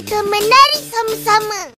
ری سم سم